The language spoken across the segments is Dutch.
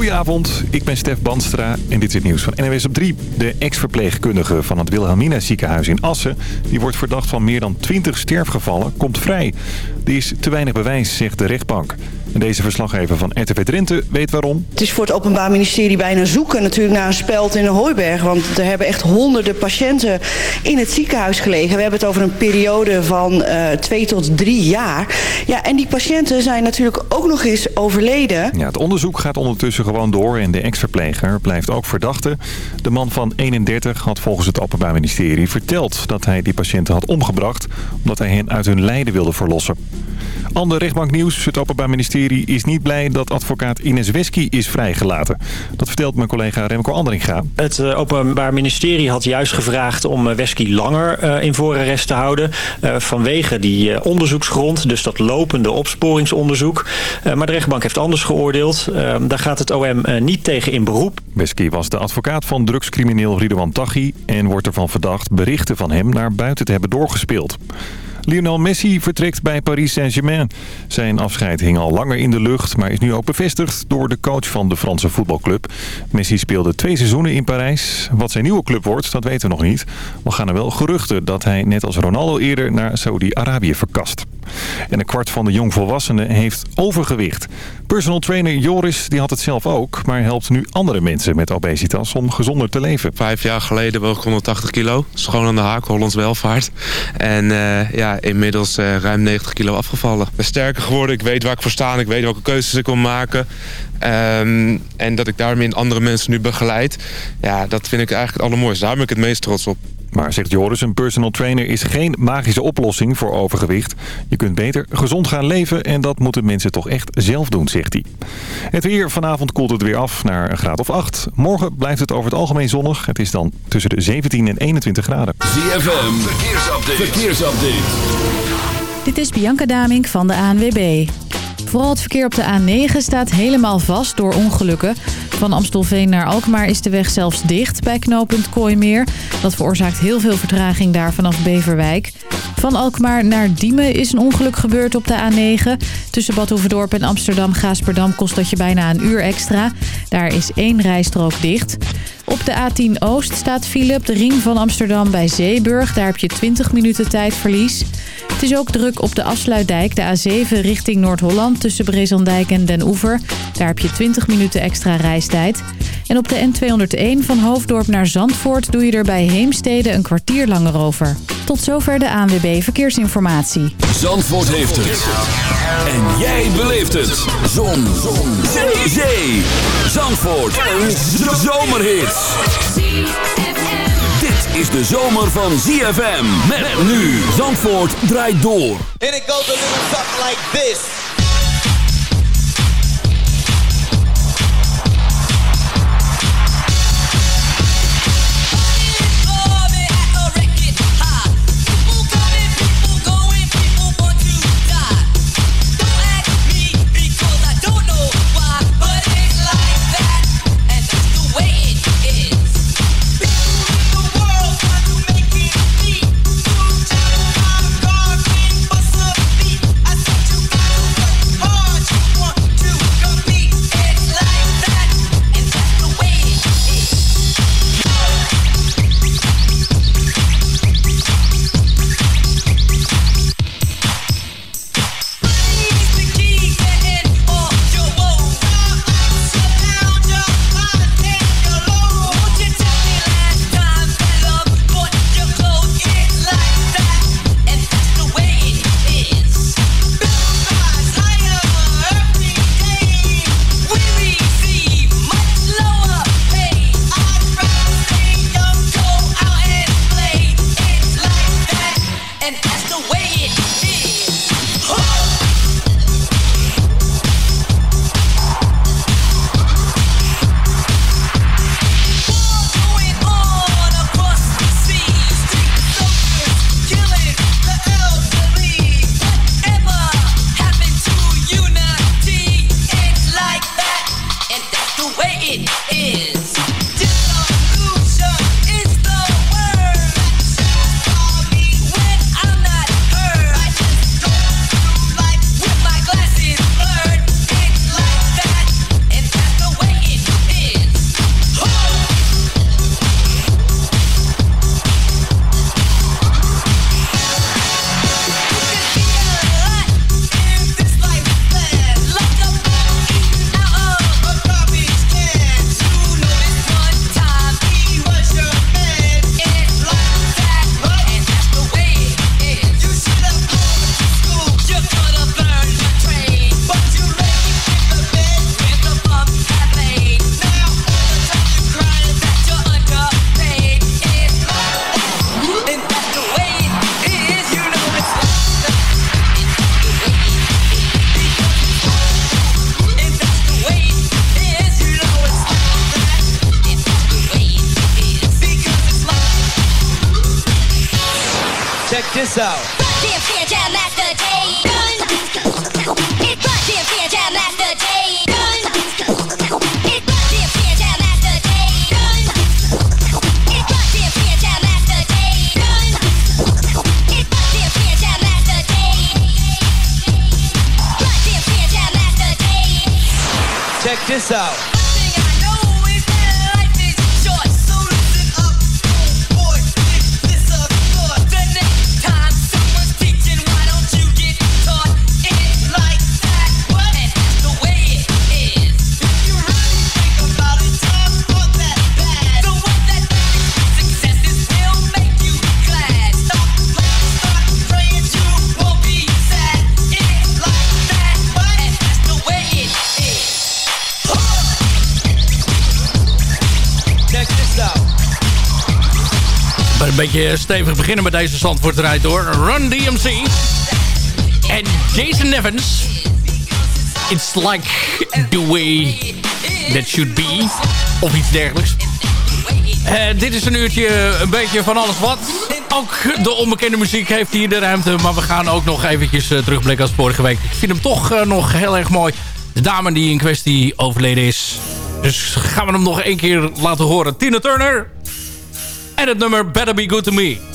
Goedenavond, ik ben Stef Banstra en dit is het nieuws van NWS op 3. De ex-verpleegkundige van het Wilhelmina ziekenhuis in Assen... die wordt verdacht van meer dan 20 sterfgevallen, komt vrij. Er is te weinig bewijs, zegt de rechtbank. Deze verslaggever van RTV Drenthe weet waarom. Het is voor het Openbaar Ministerie bijna zoeken natuurlijk naar een speld in de hooiberg. Want er hebben echt honderden patiënten in het ziekenhuis gelegen. We hebben het over een periode van uh, twee tot drie jaar. Ja, en die patiënten zijn natuurlijk ook nog eens overleden. Ja, het onderzoek gaat ondertussen gewoon door en de ex-verpleger blijft ook verdachte. De man van 31 had volgens het Openbaar Ministerie verteld dat hij die patiënten had omgebracht... omdat hij hen uit hun lijden wilde verlossen. Ander rechtbanknieuws. Het Openbaar Ministerie is niet blij dat advocaat Ines Wesky is vrijgelaten. Dat vertelt mijn collega Remco Andringa. Het uh, Openbaar Ministerie had juist gevraagd om uh, Wesky langer uh, in voorarrest te houden. vanwege die onderzoeksgrond, dus dat lopende opsporingsonderzoek. maar de rechtbank heeft anders geoordeeld. daar gaat het OM niet tegen in beroep. Wesky was de advocaat van drugscrimineel Ridwan Taghi... en wordt ervan verdacht berichten van hem naar buiten te hebben doorgespeeld. Lionel Messi vertrekt bij Paris Saint-Germain. Zijn afscheid hing al langer in de lucht, maar is nu ook bevestigd door de coach van de Franse voetbalclub. Messi speelde twee seizoenen in Parijs. Wat zijn nieuwe club wordt, dat weten we nog niet. We gaan er wel geruchten dat hij net als Ronaldo eerder naar Saudi-Arabië verkast. En een kwart van de jongvolwassenen heeft overgewicht. Personal trainer Joris die had het zelf ook, maar helpt nu andere mensen met obesitas om gezonder te leven. Vijf jaar geleden woog ik 180 kilo. Schoon aan de haak, Hollands welvaart. En uh, ja, inmiddels uh, ruim 90 kilo afgevallen. Ik ben sterker geworden, ik weet waar ik voor sta, ik weet welke keuzes ik wil maken. Um, en dat ik daarmee andere mensen nu begeleid, ja, dat vind ik eigenlijk het allermooiste. Daar ben ik het meest trots op. Maar zegt Joris, een personal trainer is geen magische oplossing voor overgewicht. Je kunt beter gezond gaan leven en dat moeten mensen toch echt zelf doen, zegt hij. Het weer, vanavond koelt het weer af naar een graad of 8. Morgen blijft het over het algemeen zonnig. Het is dan tussen de 17 en 21 graden. ZFM, verkeersupdate. verkeersupdate. Dit is Bianca Damink van de ANWB. Vooral het verkeer op de A9 staat helemaal vast door ongelukken. Van Amstelveen naar Alkmaar is de weg zelfs dicht bij knooppunt Kooimeer. Dat veroorzaakt heel veel vertraging daar vanaf Beverwijk. Van Alkmaar naar Diemen is een ongeluk gebeurd op de A9. Tussen Bad Hoeverdorp en Amsterdam-Gaasperdam kost dat je bijna een uur extra. Daar is één rijstrook dicht. Op de A10 Oost staat file op de ring van Amsterdam bij Zeeburg. Daar heb je 20 minuten tijdverlies. Het is ook druk op de afsluitdijk, de A7 richting Noord-Holland... tussen Brezandijk en Den Oever. Daar heb je 20 minuten extra reistijd. En op de N201 van Hoofddorp naar Zandvoort... doe je er bij Heemstede een kwartier langer over. Tot zover de ANWB Verkeersinformatie. Zandvoort heeft het. En jij beleeft het. Zon. Zon. Zee. Zandvoort. Een zomerhit is de zomer van ZFM. Met nu Zandvoort draait door. And it goes a little something like this. Chao. stevig beginnen met deze Zandvoort door Run DMC en Jason Evans. It's like the way that should be. Of iets dergelijks. Eh, dit is een uurtje een beetje van alles wat. Ook de onbekende muziek heeft hier de ruimte. Maar we gaan ook nog eventjes eh, terugblikken als vorige week. Ik vind hem toch eh, nog heel erg mooi. De dame die in kwestie overleden is. Dus gaan we hem nog één keer laten horen. Tina Turner. En het nummer Better Be Good To Me.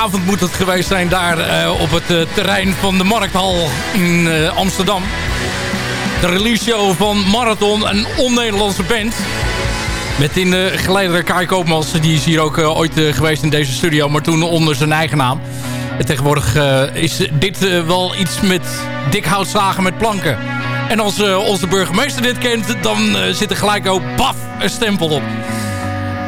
Avond moet het geweest zijn daar uh, op het uh, terrein van de Markthal in uh, Amsterdam. De release show van Marathon, een on-Nederlandse band. Met in de geleider Kai Koopmans, die is hier ook ooit geweest in deze studio, maar toen onder zijn eigen naam. En tegenwoordig is dit wel iets met dik houtzagen met planken. En als onze burgemeester dit kent, dan zit er gelijk ook baf een stempel op.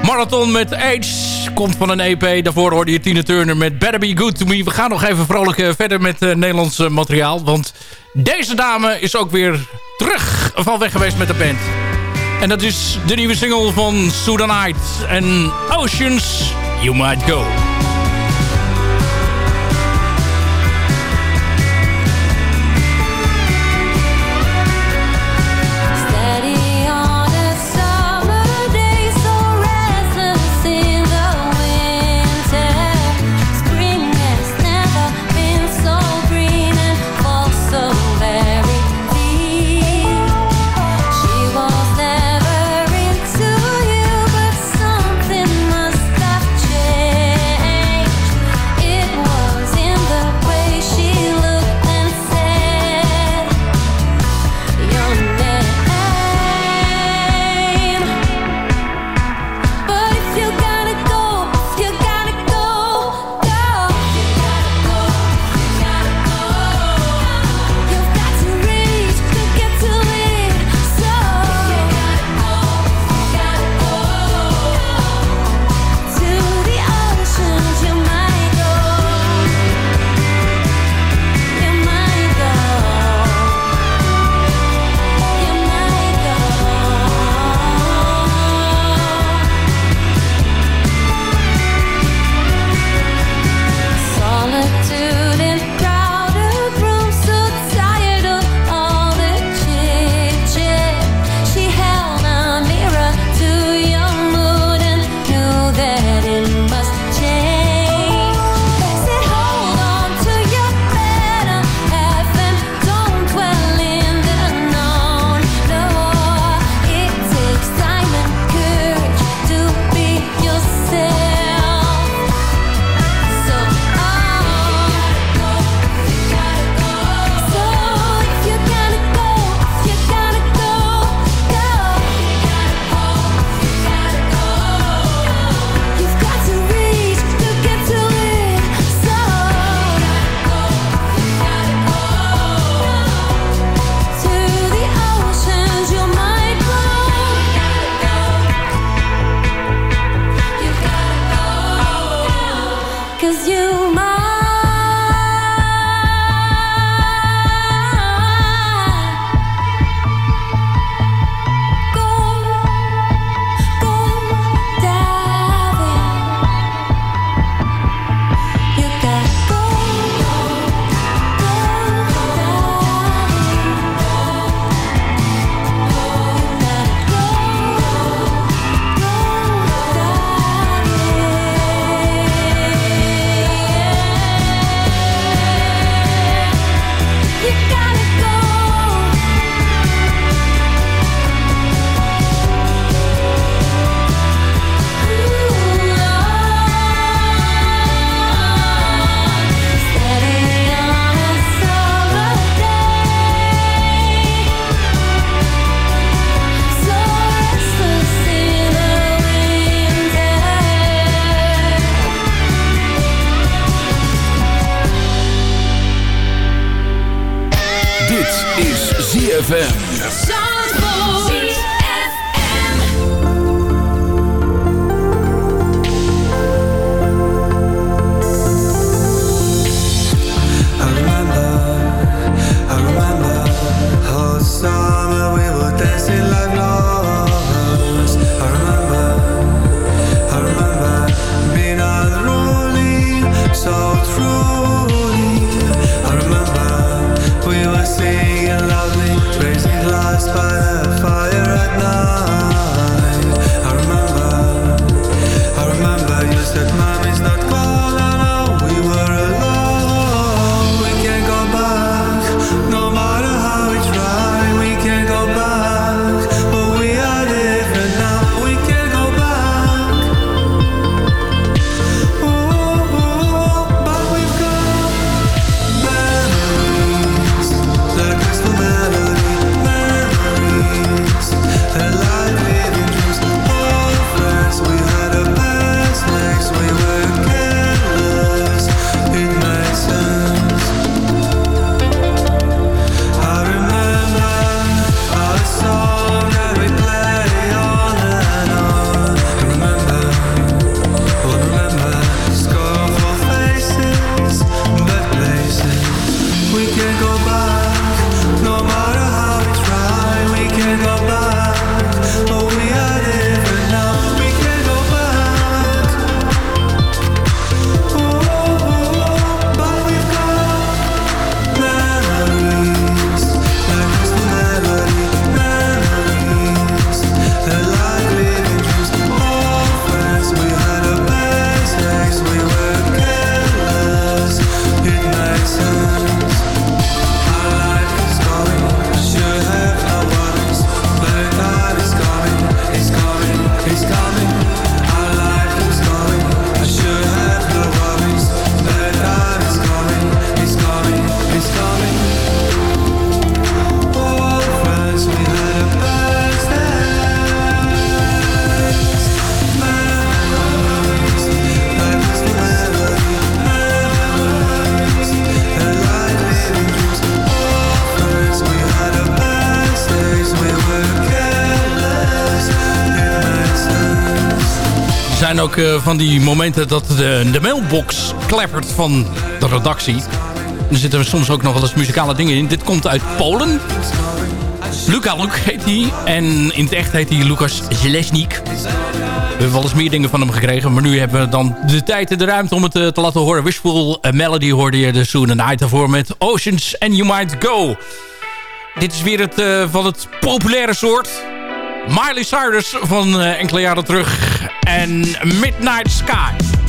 Marathon met Age komt van een EP. Daarvoor hoorde je Tina Turner met Better Be Good To Me. We gaan nog even vrolijk eh, verder met uh, Nederlands uh, materiaal. Want deze dame is ook weer terug van weg geweest met de band. En dat is de nieuwe single van Sudanite en Oceans You Might Go. Van die momenten dat de, de mailbox kleppert van de redactie. Er zitten soms ook nog wel eens muzikale dingen in. Dit komt uit Polen. Luca Luk heet hij. En in het echt heet hij Lucas Zelesnik. We hebben wel eens meer dingen van hem gekregen. Maar nu hebben we dan de tijd en de ruimte om het uh, te laten horen. Wishful Melody hoorde je de Soon Night ervoor met Oceans and You Might Go. Dit is weer het, uh, van het populaire soort. Miley Cyrus van uh, enkele jaren terug. En Midnight Sky.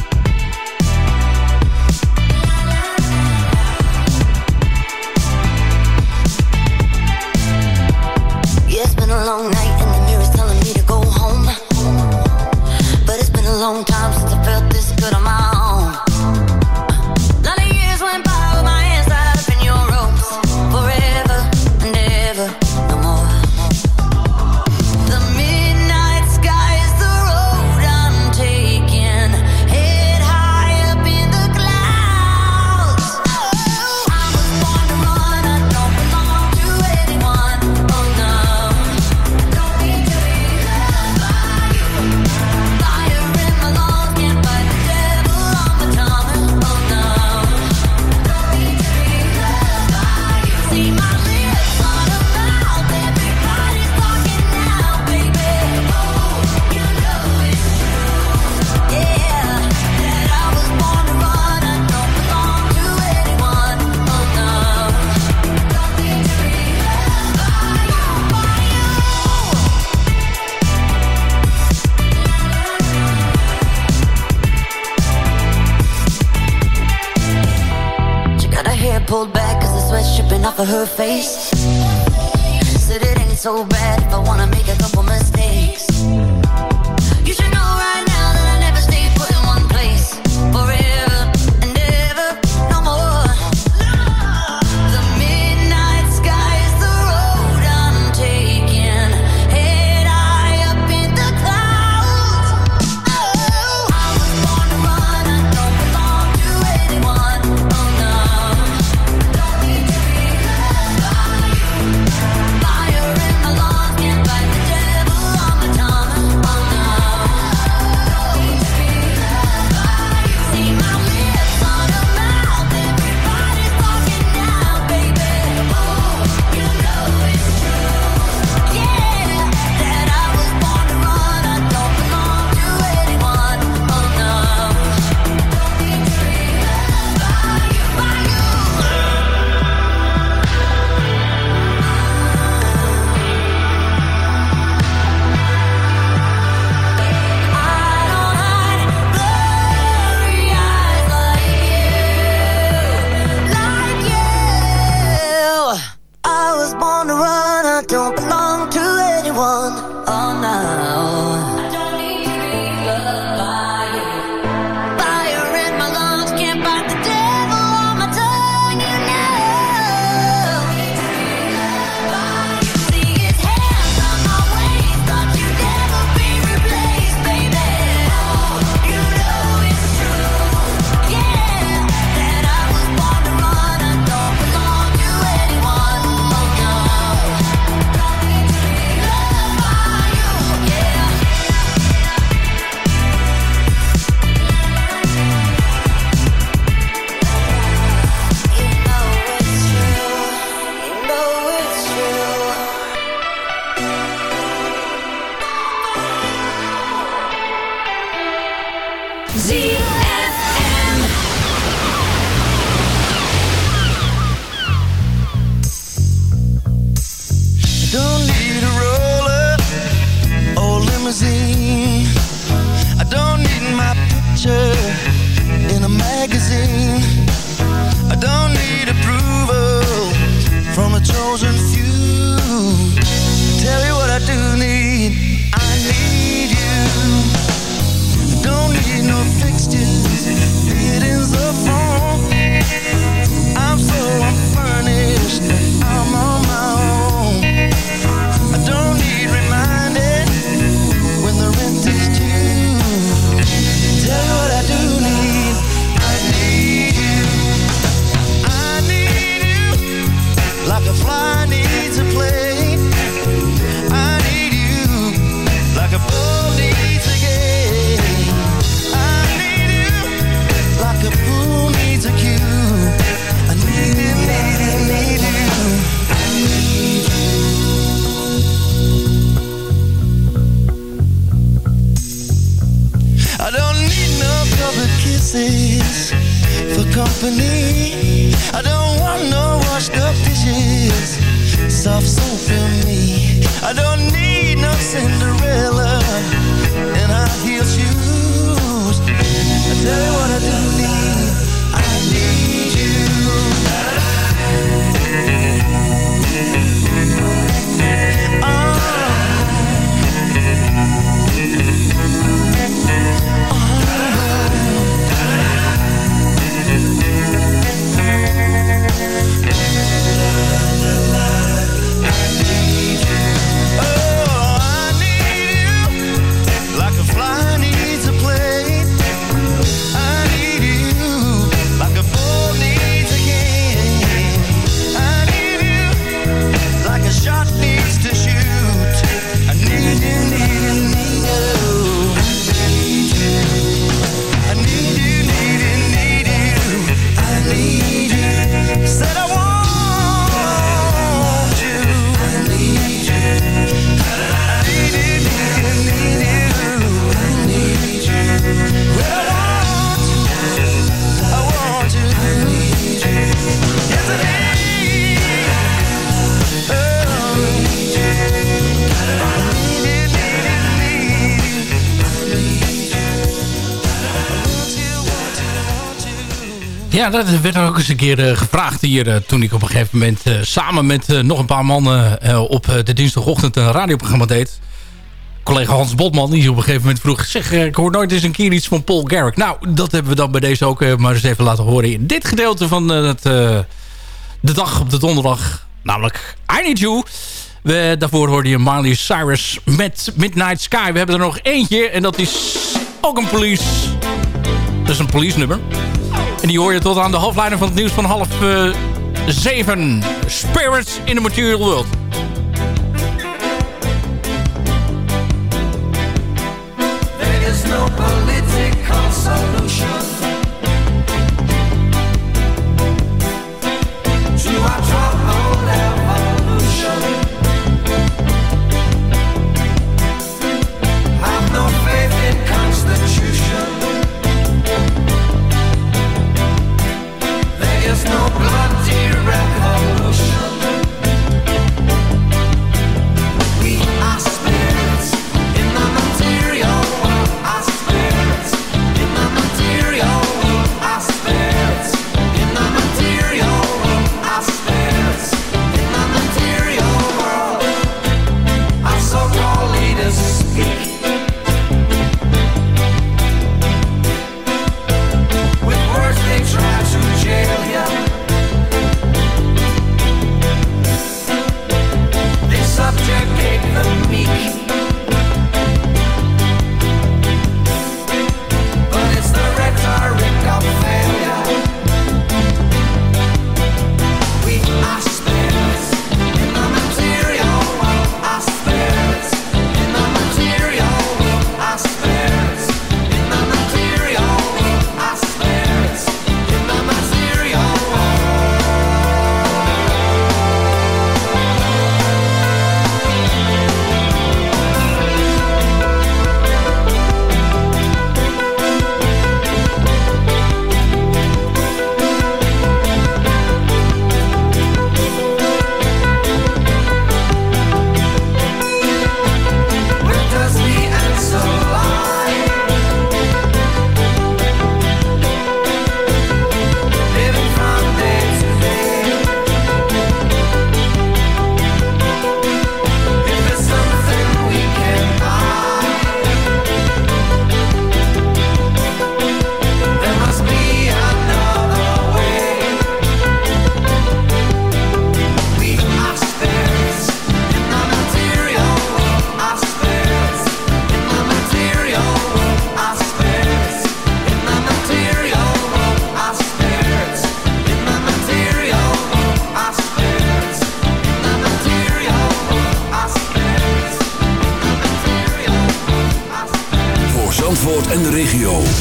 Limousine. I don't need my picture in a magazine. I don't need approval from a chosen few. Tell you what I do need. I need company. I don't want no washed up dishes, soft soap in me. I don't need no Cinderella and high heel shoes. I tell you what I do Ja, dat werd ook eens een keer eh, gevraagd hier... eh, toen ik op een gegeven moment eh, samen met nog een paar mannen... op de dinsdagochtend een radioprogramma deed. Collega Hans Botman, die op een gegeven moment vroeg... zeg, ik hoor nooit eens een keer iets van Paul Garrick. Nou, dat hebben we dan bij deze ook maar eens even laten horen... in dit gedeelte van het, de dag op de donderdag. Namelijk I Need You. Daarvoor hoorde je Miley Cyrus met Midnight Sky. We hebben er nog eentje en dat is ook een police... Dat is een police nummer. En die hoor je tot aan de hoofdlijnen van het nieuws van half eh, zeven. Spirits in the Material World. There is no political solution regio.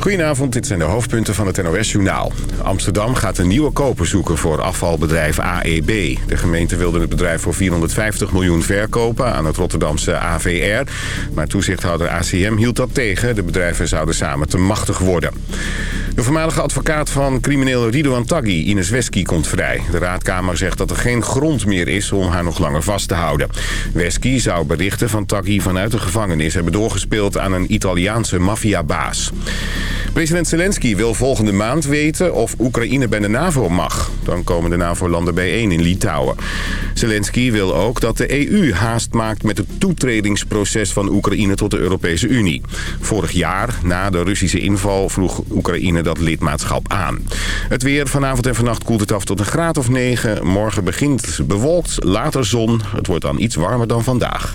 Goedenavond, dit zijn de hoofdpunten van het NOS-journaal. Amsterdam gaat een nieuwe koper zoeken voor afvalbedrijf AEB. De gemeente wilde het bedrijf voor 450 miljoen verkopen aan het Rotterdamse AVR. Maar toezichthouder ACM hield dat tegen. De bedrijven zouden samen te machtig worden. De voormalige advocaat van crimineel Ridouan Taghi, Ines Wesky, komt vrij. De raadkamer zegt dat er geen grond meer is om haar nog langer vast te houden. Wesky zou berichten van Taghi vanuit de gevangenis hebben doorgespeeld aan een Italiaanse maffiabaas. President Zelensky wil volgende maand weten of Oekraïne bij de NAVO mag. Dan komen de NAVO-landen bijeen in Litouwen. Zelensky wil ook dat de EU haast maakt met het toetredingsproces van Oekraïne tot de Europese Unie. Vorig jaar, na de Russische inval, vroeg Oekraïne dat lidmaatschap aan. Het weer vanavond en vannacht koelt het af tot een graad of 9. Morgen begint bewolkt, later zon. Het wordt dan iets warmer dan vandaag.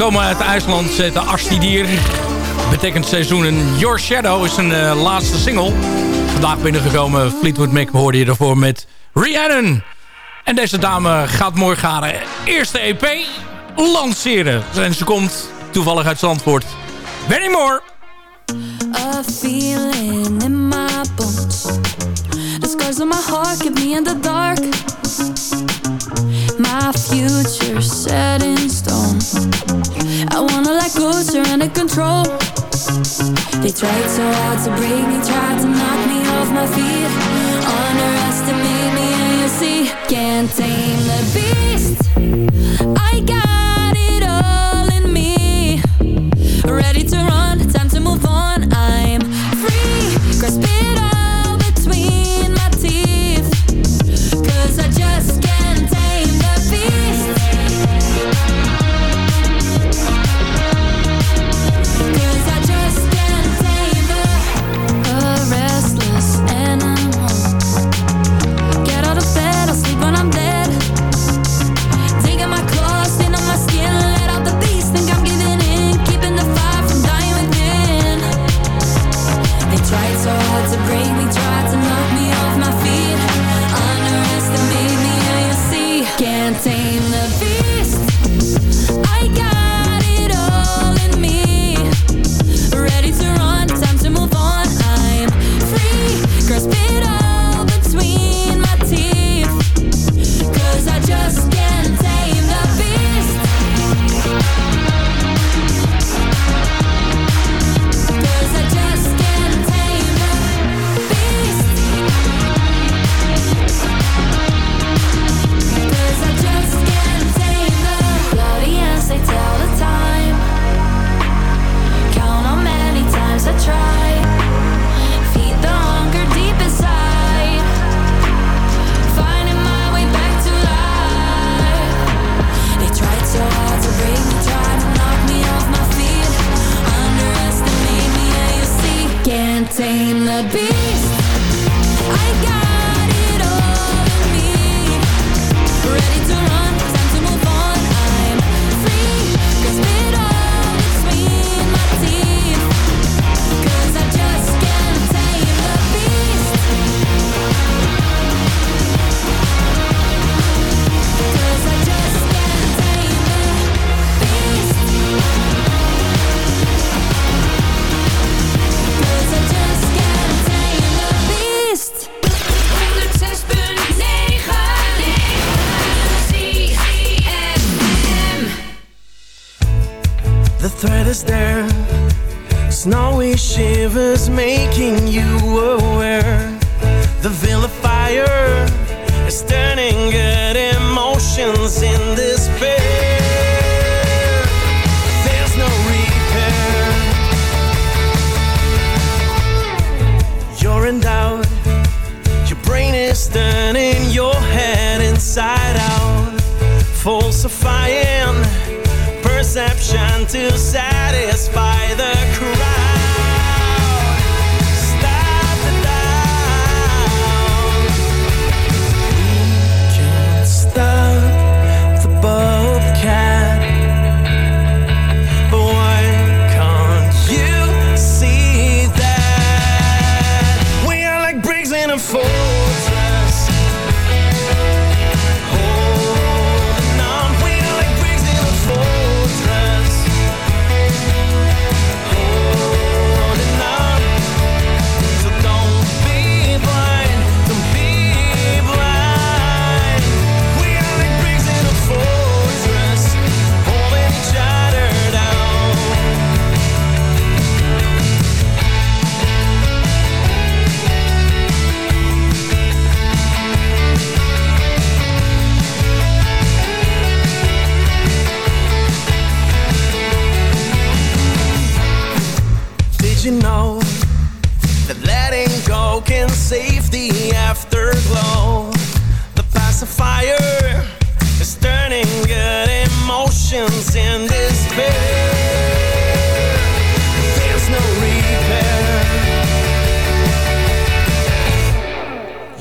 komen uit IJsland, de Astidier. Betekent seizoenen. Your Shadow is een eh, laatste single. Vandaag binnengekomen. Fleetwood Mac hoorde je daarvoor met Rhiannon. En deze dame gaat morgen haar eerste EP lanceren. En ze komt toevallig uit Zandvoort. Benny Moore. control. They tried so hard to break me Tried to knock me off my feet. Underestimate me and you see Can't tame the beat.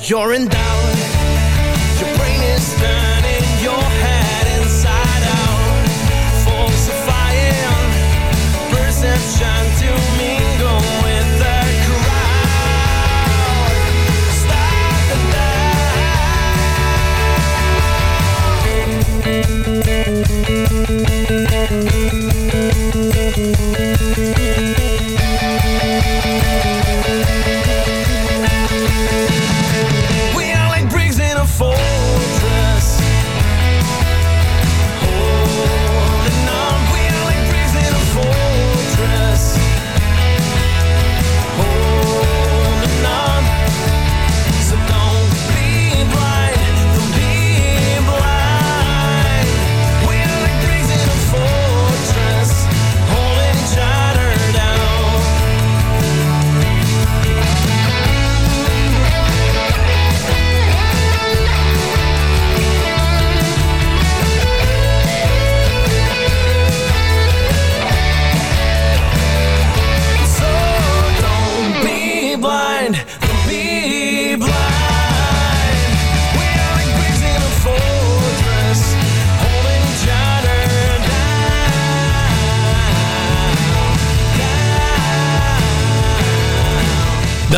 You're in doubt.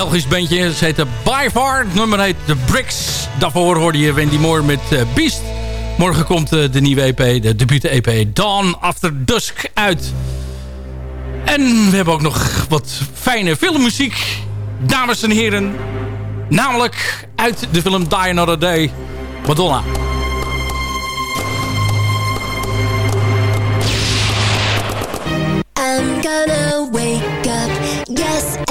Belgisch bandje. Ze heette By Far. Nummer heet The Bricks. Daarvoor hoorde je Wendy Moore met eh, Beast. Morgen komt eh, de nieuwe EP, de debute EP Dawn After Dusk uit. En we hebben ook nog wat fijne filmmuziek. Dames en heren. Namelijk uit de film Die Another Day. Madonna. I'm gonna wake up, yes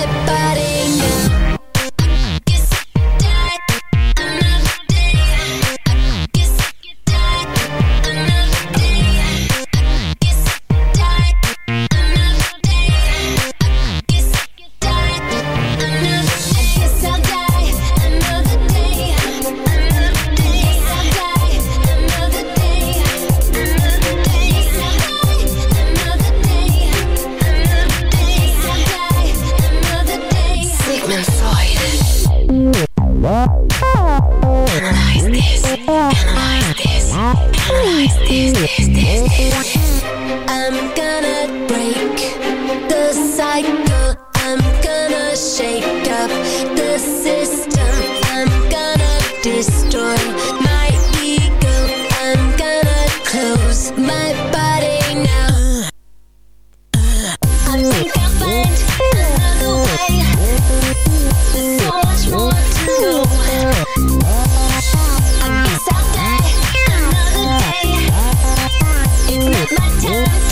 This. This, this, this, this. I'm gonna break the cycle. I'm gonna shake. Yeah.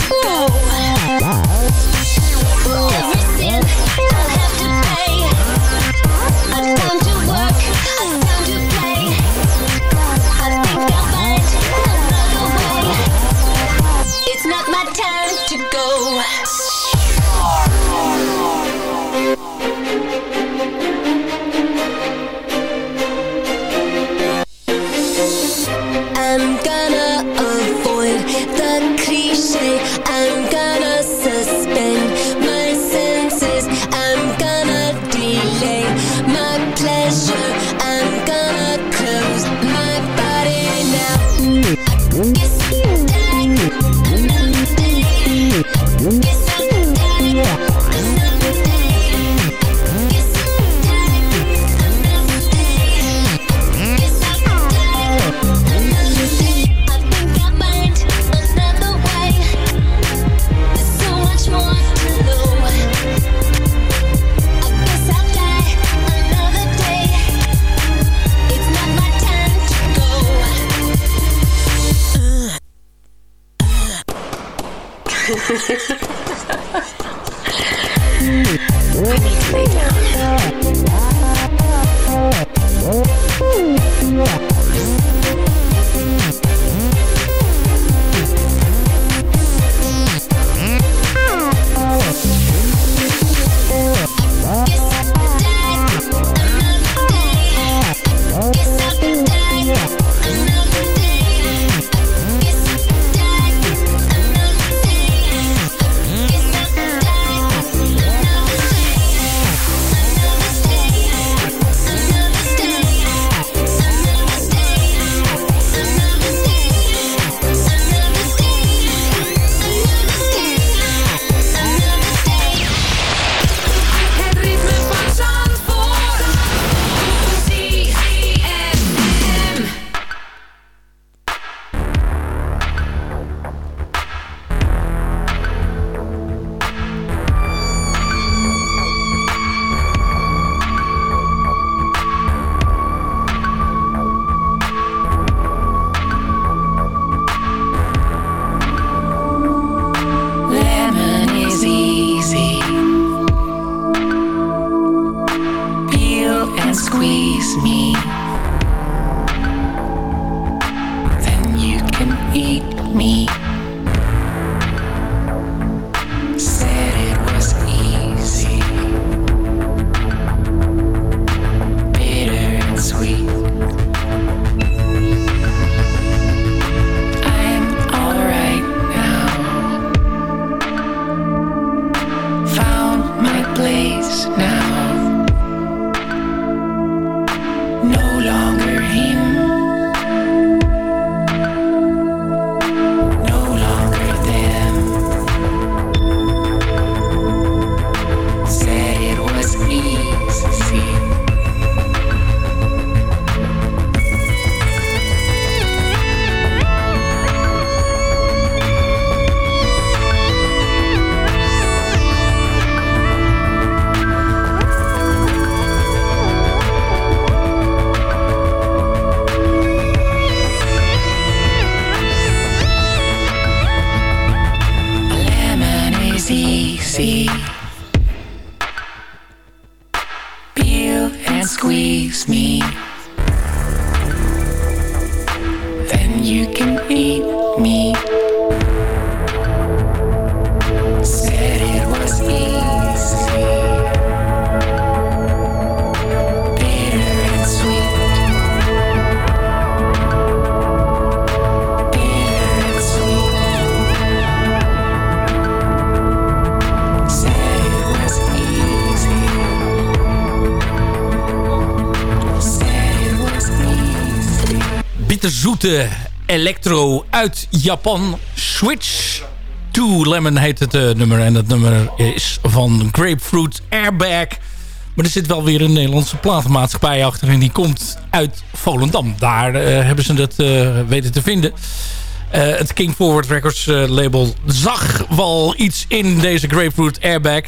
me. grote electro uit Japan. Switch to Lemon heet het eh, nummer. En dat nummer is van Grapefruit Airbag. Maar er zit wel weer een Nederlandse platenmaatschappij achter. En die komt uit Volendam. Daar eh, hebben ze dat eh, weten te vinden. het King Forward Records label zag wel iets in deze Grapefruit Airbag.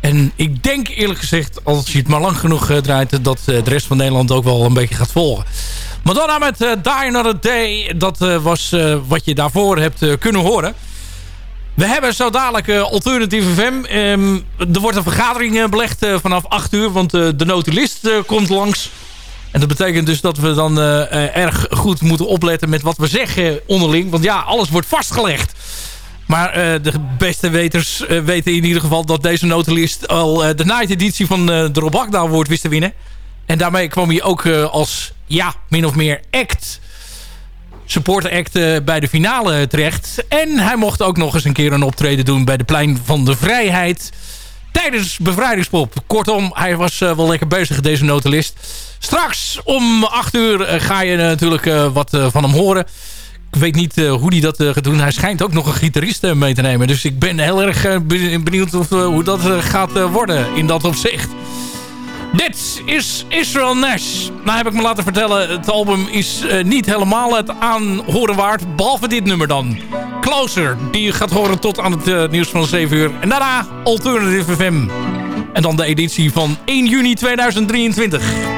En ik denk eerlijk gezegd, als je het maar lang genoeg draait... dat de rest van Nederland ook wel een beetje gaat volgen. Madonna met uh, Die Another Day. Dat eh, was eh, wat je daarvoor hebt kunnen horen. We hebben zo dadelijk alternatieve FM. Ehm, er wordt een vergadering belegd vanaf 8 uur. Want de notulist komt langs. En dat betekent dus dat we dan erg goed moeten opletten met wat we zeggen onderling. Want ja, alles wordt vastgelegd. Maar de beste weters weten in ieder geval dat deze notulist al de night editie van de Rob wordt Award wist te winnen. En daarmee kwam hij ook als ja, min of meer act, supporter act eh, bij de finale terecht. En hij mocht ook nog eens een keer een optreden doen bij de Plein van de Vrijheid tijdens Bevrijdingspop. Kortom, hij was eh, wel lekker bezig, deze notulist. Straks om 8 uur eh, ga je natuurlijk wat van hem horen. Ik weet niet hoe hij dat gaat doen. Hij schijnt ook nog een gitarist mee te nemen. Dus ik ben heel erg be- benieuwd hoe dat gaat worden in dat opzicht. Dit is Israel Nash. Nou heb ik me laten vertellen, het album is eh, niet helemaal het aanhoren waard. Behalve dit nummer dan. Closer, die je gaat horen tot aan het eh, nieuws van 7 uur. En daarna Alternative FM. En dan de editie van 1 juni 2023.